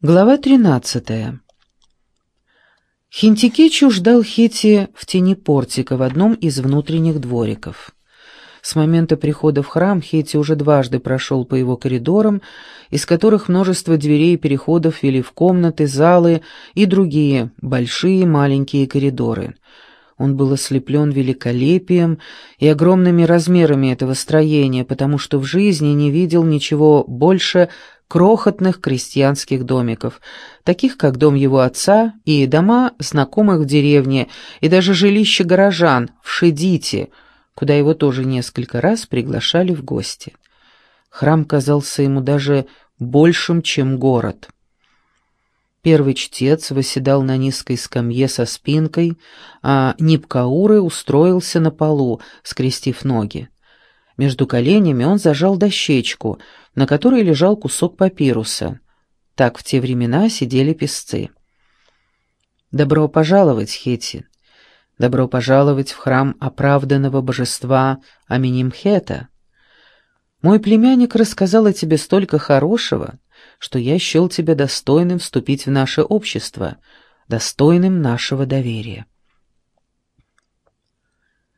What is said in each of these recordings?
Глава 13. Хинтикечу ждал Хити в тени портика в одном из внутренних двориков. С момента прихода в храм Хити уже дважды прошел по его коридорам, из которых множество дверей и переходов вели в комнаты, залы и другие большие маленькие коридоры. Он был ослеплен великолепием и огромными размерами этого строения, потому что в жизни не видел ничего больше крохотных крестьянских домиков, таких как дом его отца и дома знакомых в деревне, и даже жилище горожан в Шедите, куда его тоже несколько раз приглашали в гости. Храм казался ему даже большим, чем город. Первый чтец восседал на низкой скамье со спинкой, а Нипкауры устроился на полу, скрестив ноги. Между коленями он зажал дощечку, на которой лежал кусок папируса. Так в те времена сидели песцы. «Добро пожаловать, Хети! Добро пожаловать в храм оправданного божества Аминимхета! Мой племянник рассказал о тебе столько хорошего, что я счел тебя достойным вступить в наше общество, достойным нашего доверия».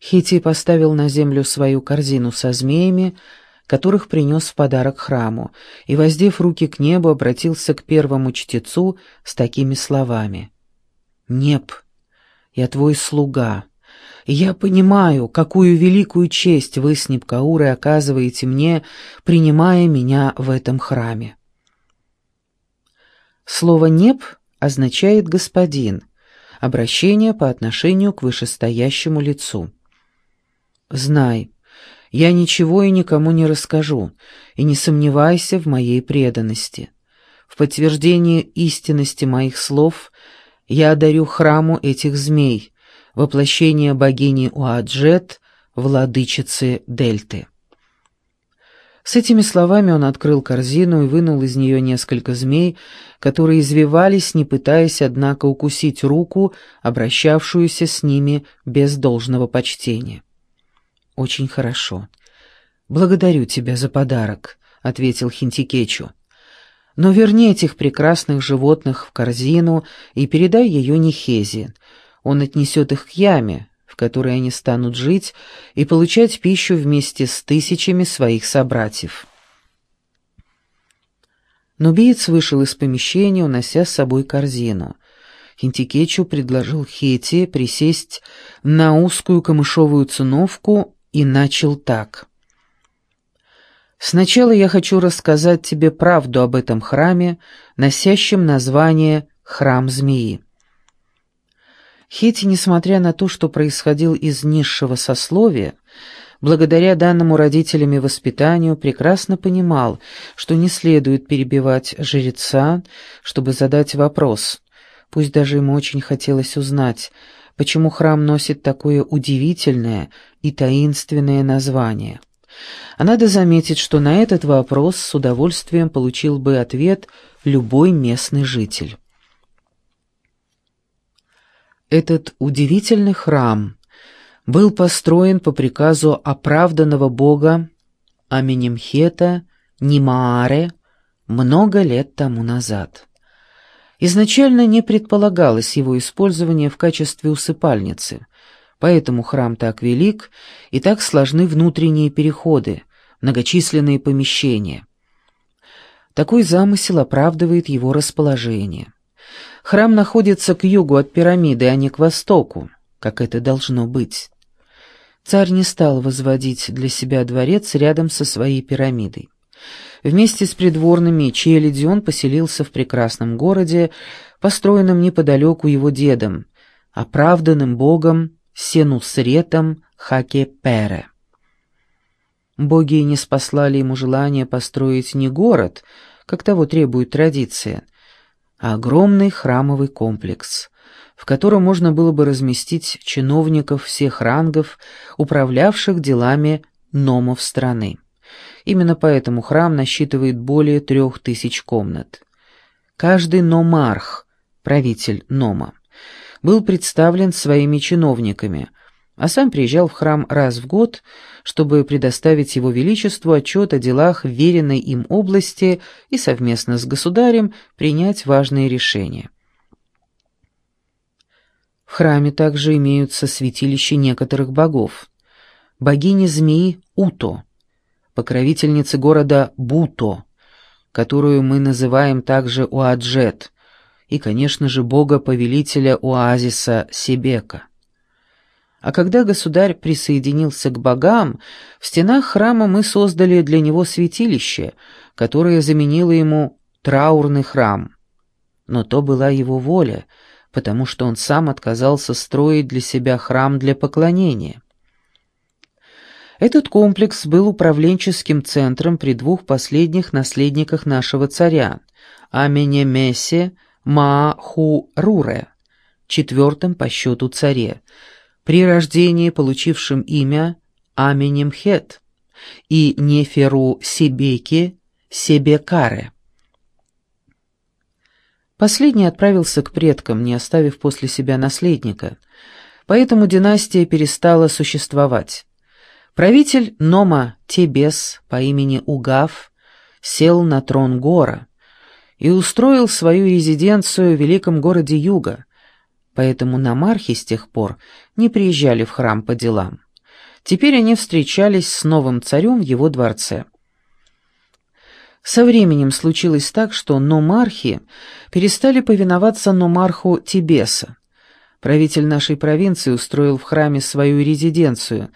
Хити поставил на землю свою корзину со змеями, которых принес в подарок храму, и, воздев руки к небу, обратился к первому чтецу с такими словами. «Неб, я твой слуга, и я понимаю, какую великую честь вы с Небкаурой оказываете мне, принимая меня в этом храме». Слово «неб» означает «господин», обращение по отношению к вышестоящему лицу. Знай, я ничего и никому не расскажу, и не сомневайся в моей преданности. В подтверждение истинности моих слов я одарю храму этих змей, воплощение богини Уаджет, владычицы Дельты. С этими словами он открыл корзину и вынул из нее несколько змей, которые извивались, не пытаясь, однако, укусить руку, обращавшуюся с ними без должного почтения. «Очень хорошо. Благодарю тебя за подарок», — ответил Хинтикечу. «Но верни этих прекрасных животных в корзину и передай ее Нехезе. Он отнесет их к яме, в которой они станут жить и получать пищу вместе с тысячами своих собратьев». Нубиец вышел из помещения, унося с собой корзину. Хинтикечу предложил Хете присесть на узкую камышовую циновку и начал так. «Сначала я хочу рассказать тебе правду об этом храме, носящем название «Храм Змеи». Хети, несмотря на то, что происходил из низшего сословия, благодаря данному родителями воспитанию, прекрасно понимал, что не следует перебивать жреца, чтобы задать вопрос, пусть даже ему очень хотелось узнать, почему храм носит такое удивительное и таинственное название. А надо заметить, что на этот вопрос с удовольствием получил бы ответ любой местный житель. Этот удивительный храм был построен по приказу оправданного бога Аменемхета Нимааре много лет тому назад. Изначально не предполагалось его использование в качестве усыпальницы, поэтому храм так велик и так сложны внутренние переходы, многочисленные помещения. Такой замысел оправдывает его расположение. Храм находится к югу от пирамиды, а не к востоку, как это должно быть. Царь не стал возводить для себя дворец рядом со своей пирамидой. Вместе с придворными и челядью он поселился в прекрасном городе, построенном неподалеку его дедом, оправданным богом Сенусретом Хакепере. Боги не спаслали ему желание построить не город, как того требует традиция, а огромный храмовый комплекс, в котором можно было бы разместить чиновников всех рангов, управлявших делами номов страны. Именно поэтому храм насчитывает более трех тысяч комнат. Каждый номарх, правитель нома, был представлен своими чиновниками, а сам приезжал в храм раз в год, чтобы предоставить его величеству отчет о делах веренной им области и совместно с государем принять важные решения. В храме также имеются святилища некоторых богов. Богини змеи Уто, покровительницы города Буто, которую мы называем также Уаджет, и, конечно же, бога-повелителя оазиса Себека. А когда государь присоединился к богам, в стенах храма мы создали для него святилище, которое заменило ему траурный храм. Но то была его воля, потому что он сам отказался строить для себя храм для поклонения. Этот комплекс был управленческим центром при двух последних наследниках нашего царя – Аменемесе Мааху-Руре, четвертом по счету царе – при рождении получившим имя Аменемхет и Неферу Себеки Себекаре. Последний отправился к предкам, не оставив после себя наследника, поэтому династия перестала существовать. Правитель Нома Тебес по имени Угав сел на трон Гора и устроил свою резиденцию в великом городе Юга, поэтому намархи с тех пор не приезжали в храм по делам. Теперь они встречались с новым царем в его дворце. Со временем случилось так, что номархи перестали повиноваться номарху Тибеса. Правитель нашей провинции устроил в храме свою резиденцию,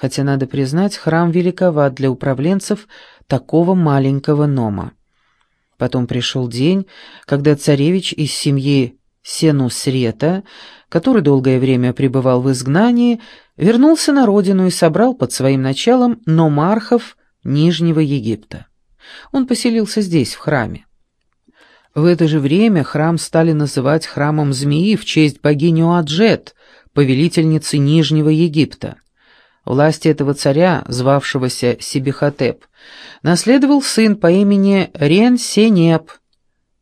хотя, надо признать, храм великоват для управленцев такого маленького нома. Потом пришел день, когда царевич из семьи Сенусрета, который долгое время пребывал в изгнании, вернулся на родину и собрал под своим началом номархов Нижнего Египта. Он поселился здесь, в храме. В это же время храм стали называть храмом змеи в честь богини Уаджет, повелительницы Нижнего Египта. Власти этого царя, звавшегося Сибихотеп, наследовал сын по имени Рен-Сенеп,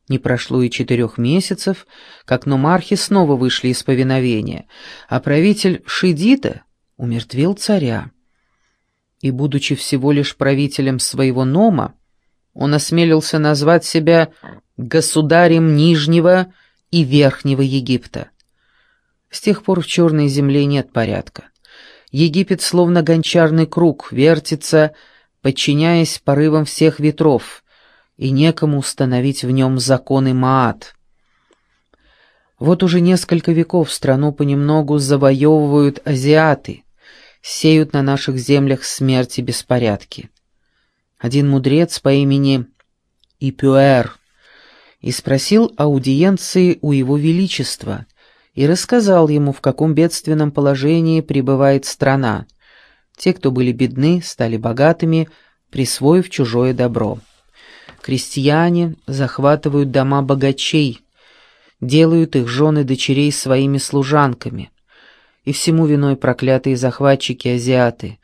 не прошло и четырех месяцев, как номархи снова вышли из повиновения, а правитель Шидита умертвил царя. И, будучи всего лишь правителем своего нома, он осмелился назвать себя государем Нижнего и Верхнего Египта. С тех пор в Черной земле нет порядка. Египет, словно гончарный круг, вертится, подчиняясь порывам всех ветров — и некому установить в нем законы Маат. Вот уже несколько веков страну понемногу завоевывают азиаты, сеют на наших землях смерть и беспорядки. Один мудрец по имени Ипюэр и спросил аудиенции у его величества и рассказал ему, в каком бедственном положении пребывает страна. Те, кто были бедны, стали богатыми, присвоив чужое добро. Крестьяне захватывают дома богачей, делают их жены дочерей своими служанками. И всему виной проклятые захватчики-азиаты,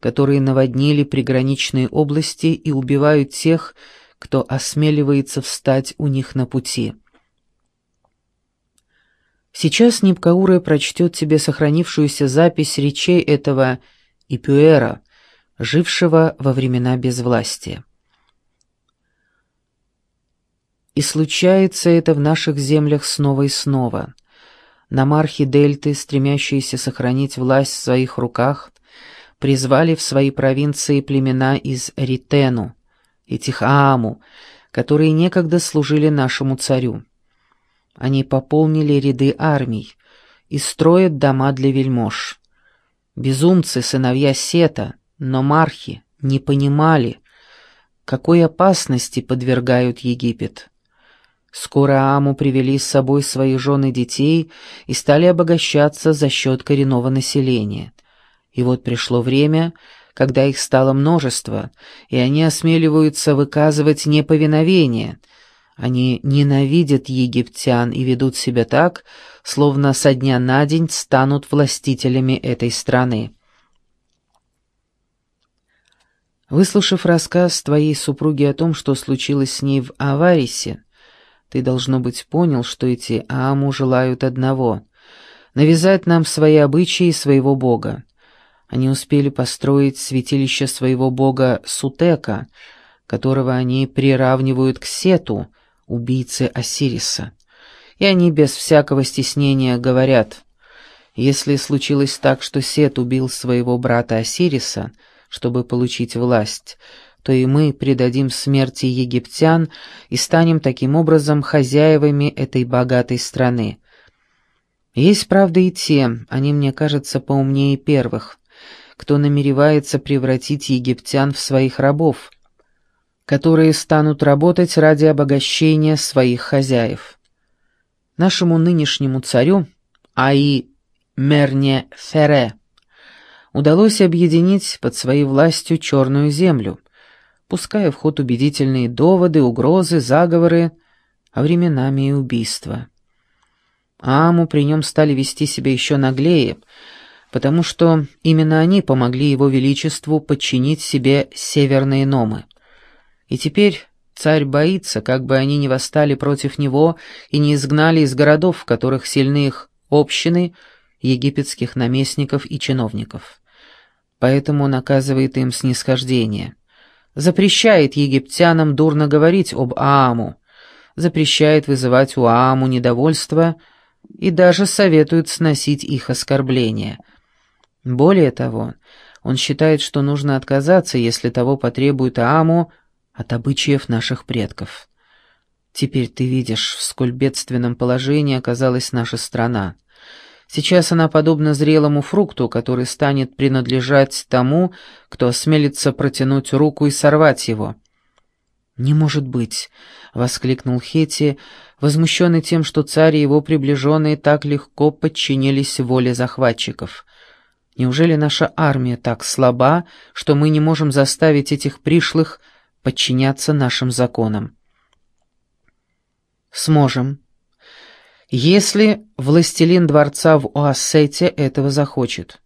которые наводнили приграничные области и убивают тех, кто осмеливается встать у них на пути. Сейчас Нипкауре прочтет тебе сохранившуюся запись речей этого Ипюэра, жившего во времена безвластия. И случается это в наших землях снова и снова. Намархи Дельты, стремящиеся сохранить власть в своих руках, призвали в свои провинции племена из Ритену и Тихааму, которые некогда служили нашему царю. Они пополнили ряды армий и строят дома для вельмож. Безумцы, сыновья Сета, но мархи не понимали, какой опасности подвергают Египет. Скоро Аму привели с собой своих жен и детей и стали обогащаться за счет коренного населения. И вот пришло время, когда их стало множество, и они осмеливаются выказывать неповиновение. Они ненавидят египтян и ведут себя так, словно со дня на день станут властителями этой страны. Выслушав рассказ твоей супруги о том, что случилось с ней в Аварисе, ты, должно быть, понял, что эти Ааму желают одного навязать нам свои обычаи и своего бога. Они успели построить святилище своего бога Сутека, которого они приравнивают к Сету, убийце Осириса. И они без всякого стеснения говорят, если случилось так, что Сет убил своего брата Осириса, чтобы получить власть, то и мы предадим смерти египтян и станем таким образом хозяевами этой богатой страны. Есть, правда, и те, они, мне кажется, поумнее первых, кто намеревается превратить египтян в своих рабов, которые станут работать ради обогащения своих хозяев. Нашему нынешнему царю, Аи Мерне Фере, удалось объединить под своей властью черную землю, пуская в ход убедительные доводы, угрозы, заговоры, а временами и убийства. Аму при нем стали вести себя еще наглее, потому что именно они помогли его величеству подчинить себе северные номы. И теперь царь боится, как бы они не восстали против него и не изгнали из городов, в которых сильны их общины, египетских наместников и чиновников. Поэтому он оказывает им снисхождение запрещает египтянам дурно говорить об Ааму, запрещает вызывать у Ааму недовольство и даже советует сносить их оскорбления. Более того, он считает, что нужно отказаться, если того потребует Ааму, от обычаев наших предков. Теперь ты видишь, в сколь бедственном положении оказалась наша страна. Сейчас она подобна зрелому фрукту, который станет принадлежать тому, кто осмелится протянуть руку и сорвать его. «Не может быть!» — воскликнул Хети, возмущенный тем, что царь и его приближенные так легко подчинились воле захватчиков. «Неужели наша армия так слаба, что мы не можем заставить этих пришлых подчиняться нашим законам?» «Сможем», если властелин дворца в Уассете этого захочет.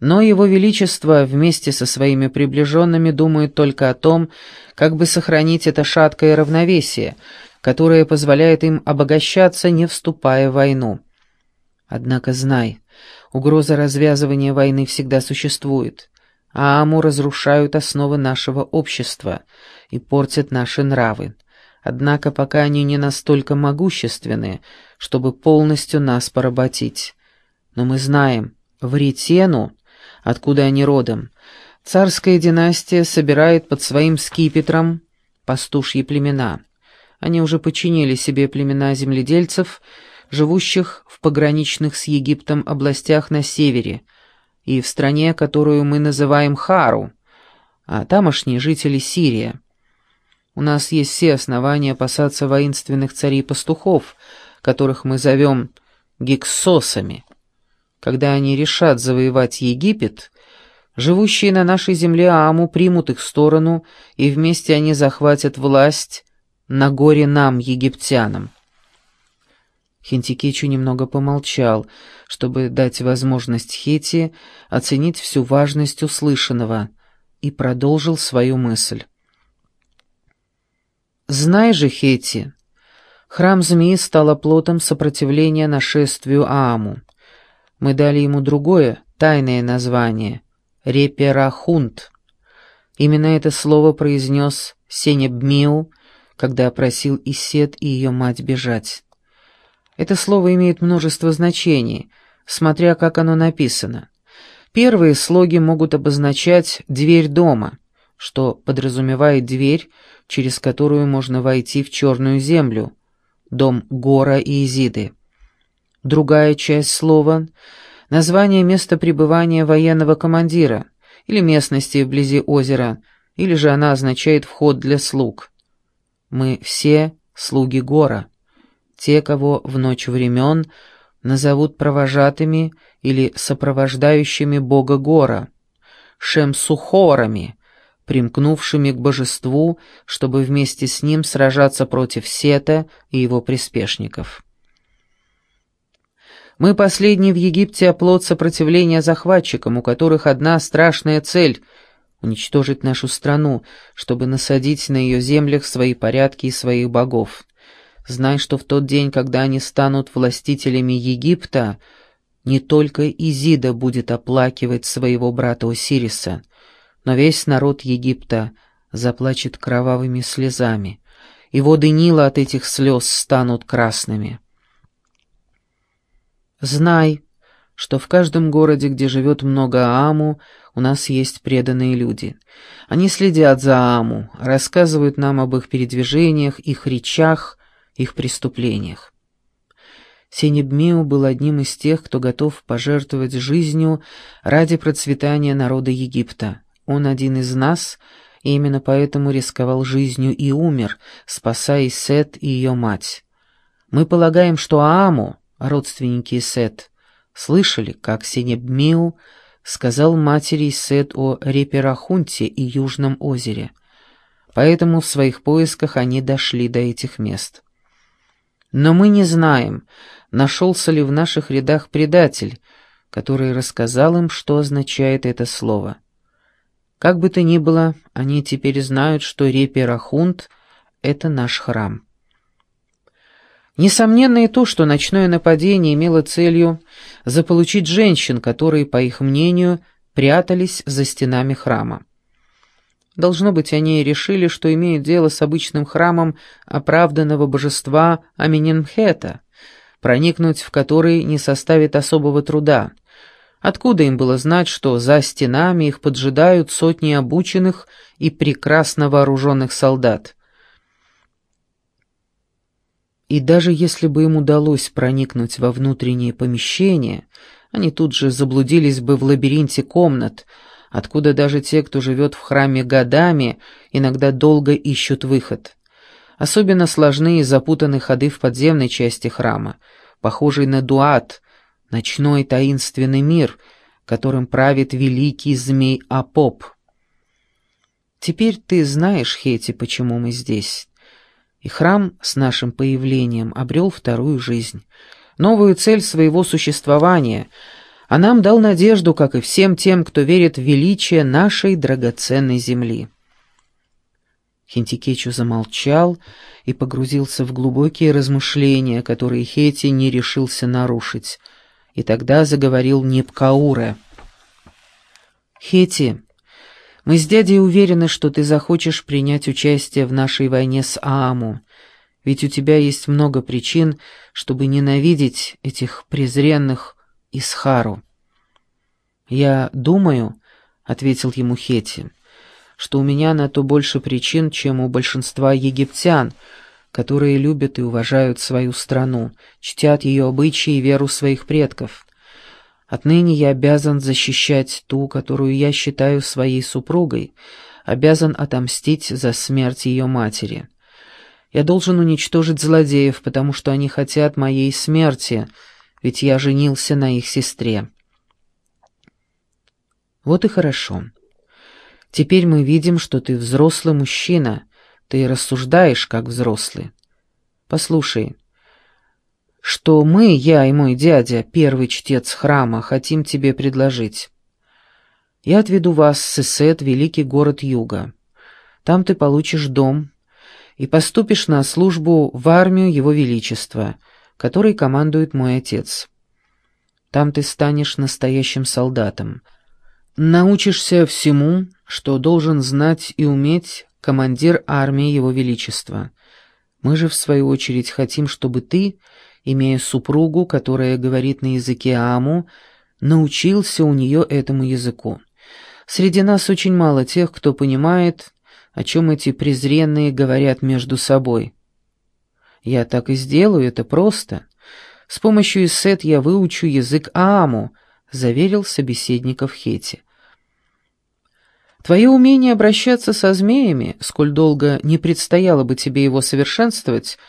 Но его величество вместе со своими приближенными думает только о том, как бы сохранить это шаткое равновесие, которое позволяет им обогащаться, не вступая в войну. Однако знай, угроза развязывания войны всегда существует, а Аму разрушают основы нашего общества и портят наши нравы. Однако пока они не настолько могущественны, чтобы полностью нас поработить. Но мы знаем, в Ритену, откуда они родом, царская династия собирает под своим скипетром пастушьи племена. Они уже подчинили себе племена земледельцев, живущих в пограничных с Египтом областях на севере и в стране, которую мы называем Хару, а тамошние жители Сирия. У нас есть все основания опасаться воинственных царей-пастухов, которых мы зовем гиксосами. Когда они решат завоевать Египет, живущие на нашей земле Аму примут их сторону, и вместе они захватят власть на горе нам, египтянам. Хентикичу немного помолчал, чтобы дать возможность Хети оценить всю важность услышанного, и продолжил свою мысль. Знай же, Хети, храм змеи стал оплотом сопротивления нашествию Ааму. Мы дали ему другое, тайное название — Реперахунт. Именно это слово произнес Сенебмиу, когда просил Исет и ее мать бежать. Это слово имеет множество значений, смотря как оно написано. Первые слоги могут обозначать «дверь дома», что подразумевает дверь, через которую можно войти в Черную землю, дом Гора и Изиды. Другая часть слова — название места пребывания военного командира или местности вблизи озера, или же она означает вход для слуг. Мы все слуги Гора, те, кого в ночь времен назовут провожатыми или сопровождающими бога Гора, шемсухорами — примкнувшими к божеству, чтобы вместе с ним сражаться против Сета и его приспешников. Мы последний в Египте оплот сопротивления захватчикам, у которых одна страшная цель — уничтожить нашу страну, чтобы насадить на ее землях свои порядки и своих богов. Знай, что в тот день, когда они станут властителями Египта, не только Изида будет оплакивать своего брата Осириса, но весь народ Египта заплачет кровавыми слезами, и воды Нила от этих слез станут красными. Знай, что в каждом городе, где живет много Ааму, у нас есть преданные люди. Они следят за Ааму, рассказывают нам об их передвижениях, их речах, их преступлениях. Синебмиу был одним из тех, кто готов пожертвовать жизнью ради процветания народа Египта. Он один из нас, и именно поэтому рисковал жизнью и умер, спасая Сет и ее мать. Мы полагаем, что Ааму, родственники Сет, слышали, как Синебмиу сказал матери Сет о Реперахунте и Южном озере. Поэтому в своих поисках они дошли до этих мест. Но мы не знаем, нашелся ли в наших рядах предатель, который рассказал им, что означает это слово. Как бы то ни было, они теперь знают, что Реперахунт — это наш храм. Несомненно и то, что ночное нападение имело целью заполучить женщин, которые, по их мнению, прятались за стенами храма. Должно быть, они решили, что имеют дело с обычным храмом оправданного божества Аминенхета, проникнуть в который не составит особого труда. Откуда им было знать, что за стенами их поджидают сотни обученных и прекрасно вооруженных солдат? И даже если бы им удалось проникнуть во внутреннее помещение, они тут же заблудились бы в лабиринте комнат, откуда даже те, кто живет в храме годами, иногда долго ищут выход. Особенно сложны и запутаны ходы в подземной части храма, похожий на дуат, ночной таинственный мир, которым правит великий змей Апоп. Теперь ты знаешь, Хети, почему мы здесь и храм с нашим появлением обрел вторую жизнь, новую цель своего существования, а нам дал надежду, как и всем тем, кто верит в величие нашей драгоценной земли. Хинтикечу замолчал и погрузился в глубокие размышления, которые Хети не решился нарушить, и тогда заговорил Непкауре. «Хети, мы с дядей уверены, что ты захочешь принять участие в нашей войне с Ааму, ведь у тебя есть много причин, чтобы ненавидеть этих презренных Исхару. «Я думаю», — ответил ему Хети, — «что у меня на то больше причин, чем у большинства египтян, которые любят и уважают свою страну, чтят ее обычаи и веру своих предков». Отныне я обязан защищать ту, которую я считаю своей супругой, обязан отомстить за смерть ее матери. Я должен уничтожить злодеев, потому что они хотят моей смерти, ведь я женился на их сестре. Вот и хорошо. Теперь мы видим, что ты взрослый мужчина, ты рассуждаешь как взрослый. Послушай, что мы, я и мой дядя, первый чтец храма, хотим тебе предложить. Я отведу вас в Сесет, великий город юга. Там ты получишь дом и поступишь на службу в армию Его Величества, которой командует мой отец. Там ты станешь настоящим солдатом. Научишься всему, что должен знать и уметь командир армии Его Величества. Мы же, в свою очередь, хотим, чтобы ты имея супругу, которая говорит на языке Аму, научился у нее этому языку. Среди нас очень мало тех, кто понимает, о чем эти презренные говорят между собой. Я так и сделаю, это просто. С помощью Исет я выучу язык Ааму, заверил собеседников Хети. Твое умение обращаться со змеями, сколь долго не предстояло бы тебе его совершенствовать, —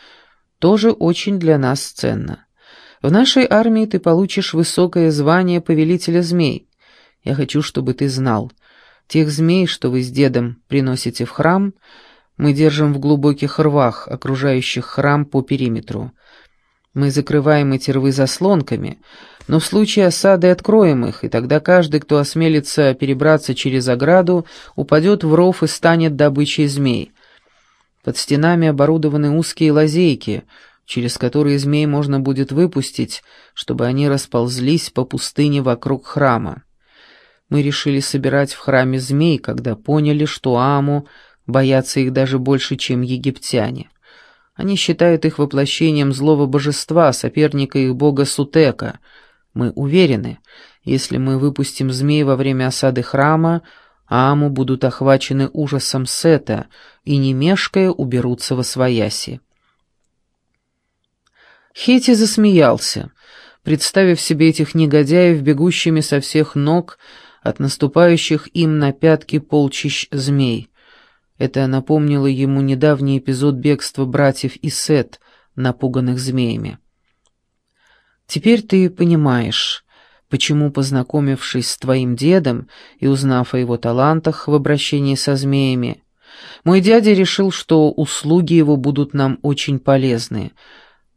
тоже очень для нас ценно. В нашей армии ты получишь высокое звание повелителя змей. Я хочу, чтобы ты знал, тех змей, что вы с дедом приносите в храм, мы держим в глубоких рвах, окружающих храм по периметру. Мы закрываем эти рвы заслонками, но в случае осады откроем их, и тогда каждый, кто осмелится перебраться через ограду, упадет в ров и станет добычей змей. Под стенами оборудованы узкие лазейки, через которые змей можно будет выпустить, чтобы они расползлись по пустыне вокруг храма. Мы решили собирать в храме змей, когда поняли, что Аму боятся их даже больше, чем египтяне. Они считают их воплощением злого божества, соперника их бога Сутека. Мы уверены, если мы выпустим змей во время осады храма, Аму будут охвачены ужасом Сета и, не мешкая, уберутся во свояси. Хети засмеялся, представив себе этих негодяев, бегущими со всех ног от наступающих им на пятки полчищ змей. Это напомнило ему недавний эпизод бегства братьев и Сет, напуганных змеями. «Теперь ты понимаешь, почему, познакомившись с твоим дедом и узнав о его талантах в обращении со змеями, мой дядя решил, что услуги его будут нам очень полезны,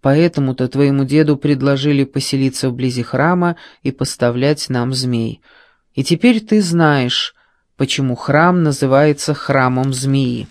поэтому-то твоему деду предложили поселиться вблизи храма и поставлять нам змей. И теперь ты знаешь, почему храм называется храмом змеи.